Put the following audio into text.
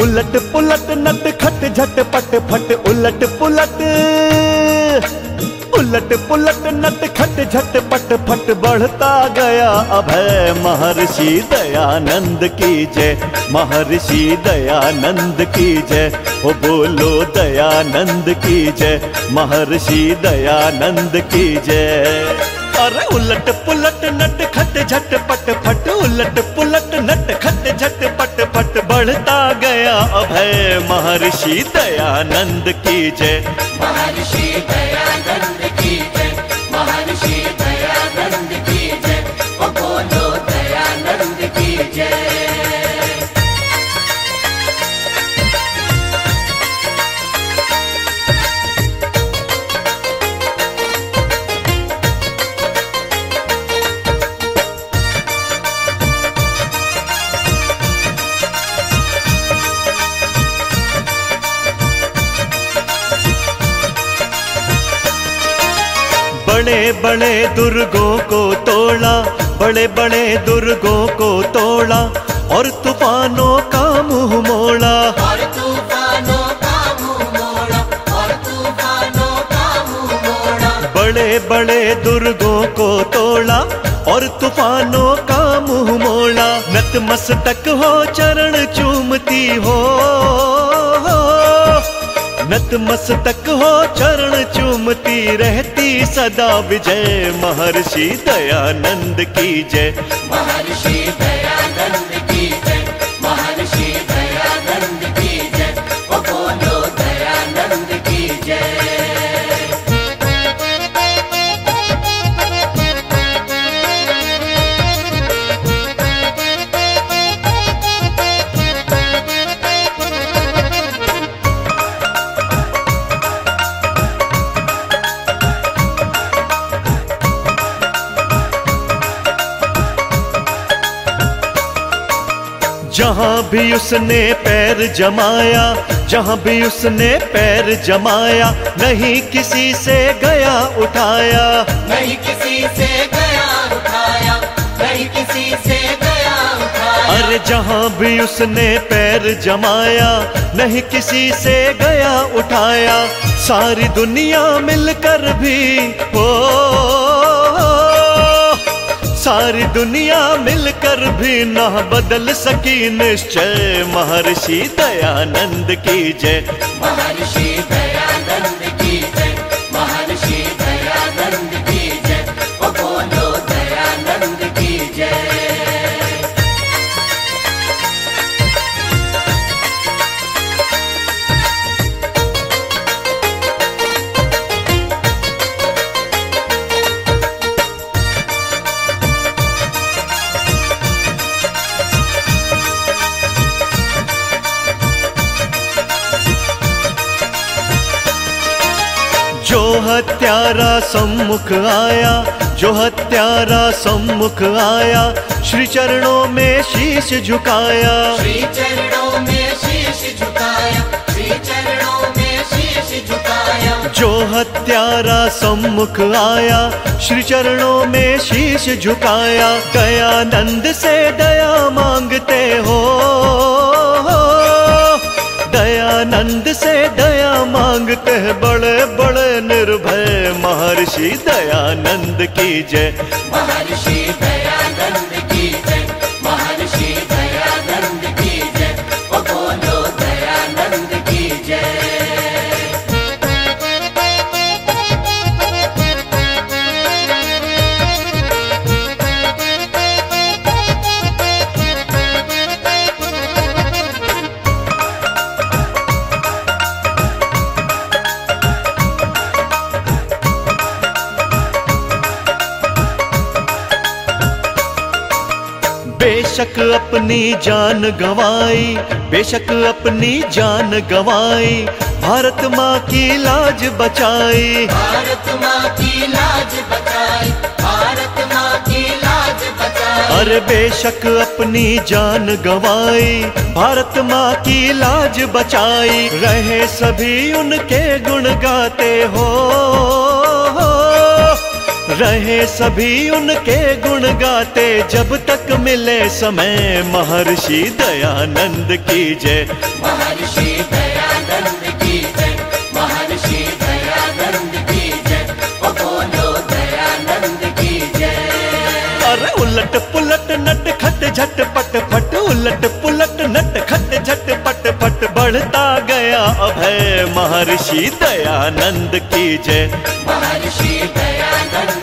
उलट पुलट, नट खट झट पट फट, उलट पुलट। उलट पुलट, नट खट झट पट फट, बढ़ता गया अभय महर्षि दयानंद की जय। महर्षि दयानंद की जय हो बोलो दयानंद की जय, महर्षि दयानंद की जय। अरे उलट पुलट, नट खट झट पट फट, उलट पुलट, नट खट झट पट बढ़ता गया अभय महर्षि दयानंद की जय। महर्षि दयानंद बड़े बड़े दुर्गों को तोड़ा बड़े बड़े दुर्गों को तोड़ा और तूफानों का मुँह मोड़ा। बड़े बड़े दुर्गों को तोड़ा और तूफानों का मुँह मोड़ा। नतमस्तक हो चरण चूमती हो। नतमस्तक हो चरण चूमती रहती सदा विजय। महर्षि दयानंद की जय। महर्षि दयानंद जहाँ भी उसने पैर जमाया जहाँ भी उसने पैर जमाया नहीं किसी से गया उठाया। नहीं किसी से गया उठाया नहीं किसी से गया उठाया। अरे जहाँ भी उसने पैर जमाया नहीं किसी से गया उठाया। सारी दुनिया मिलकर भी हो सारी दुनिया मिलकर भी ना बदल सकी निश्चय। महर्षि दयानंद की जय। महर्षि जो हत्यारा सम्मुख आया जो हत्यारा सम्मुख आया श्री चरणों में शीश झुकाया। श्री चरणों में शीश झुकाया श्री चरणों में शीश झुकाया। जो हत्यारा सम्मुख आया श्री चरणों में शीश झुकाया। दयानंद से दया मांगते हो दयानंद से दया मांगते हैं की जय बेशक अपनी जान गवाई बेशक अपनी जान गवाई भारत माँ की लाज बचाई। भारत माँ की लाज बचाई भारत माँ की लाज बचाई। अरे बेशक अपनी जान गवाई भारत माँ की लाज बचाई। रहे सभी उनके गुण गाते हो रहे सभी उनके गुण गाते जब तक मिले समय। महर्षि दयानंद की जय। महर्षि दयानंद की जय। महर्षि दयानंद की जय। बोलो दयानंद की जय। अरे उलट पुलट नट खट झट पट फट उलट पुलट नट खट झट पट फट बढ़ता गया अभय। महर्षि दयानंद की जय। महर्षि दयानंद